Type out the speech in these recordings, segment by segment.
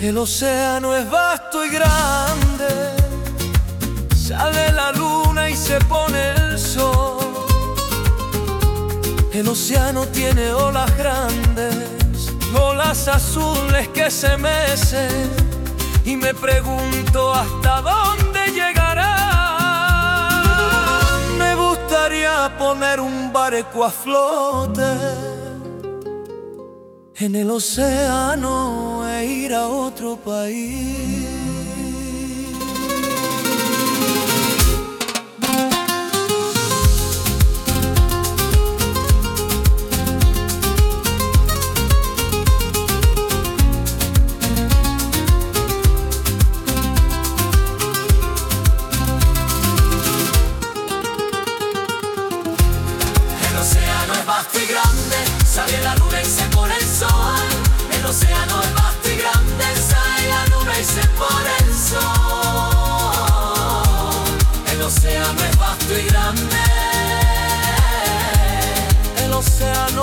El océano es vasto y grande, sale la luna y se pone el sol. El océano tiene olas grandes, olas azules que se mecen y me pregunto hasta dónde llegará. Me gustaría poner un barco a flote en el océano e ir a otro país. El océano es vasto y grande, sale la luna y se vasto y grande. El océano,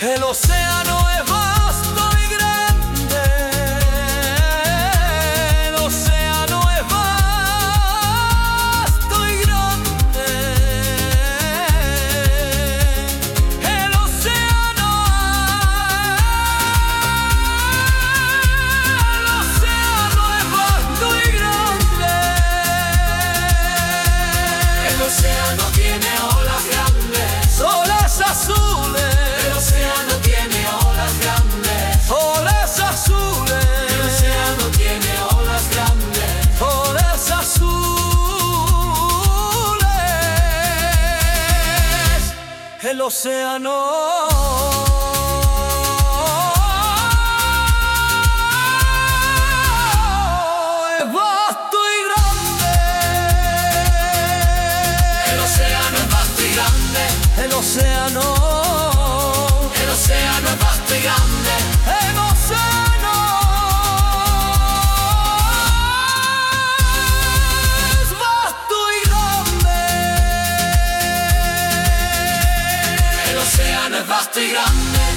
el océano, es vasto El océano es vasto y grande. El océano es vasto y grande. El océano. El océano es vasto y grande. Salvaste grande.